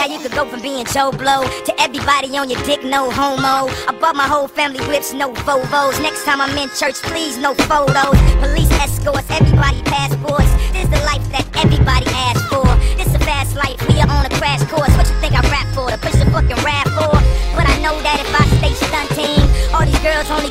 how you could go from being Joe Blow to everybody on your dick, no homo. I bought my whole family whips, no Volvos. Next time I'm in church, please, no photos. Police escorts, everybody passports. This the life that everybody asks for. This a fast life, we are on a crash course. What you think I rap for? To push the fucking RAV4? But I know that if I stay stunting, all these girls only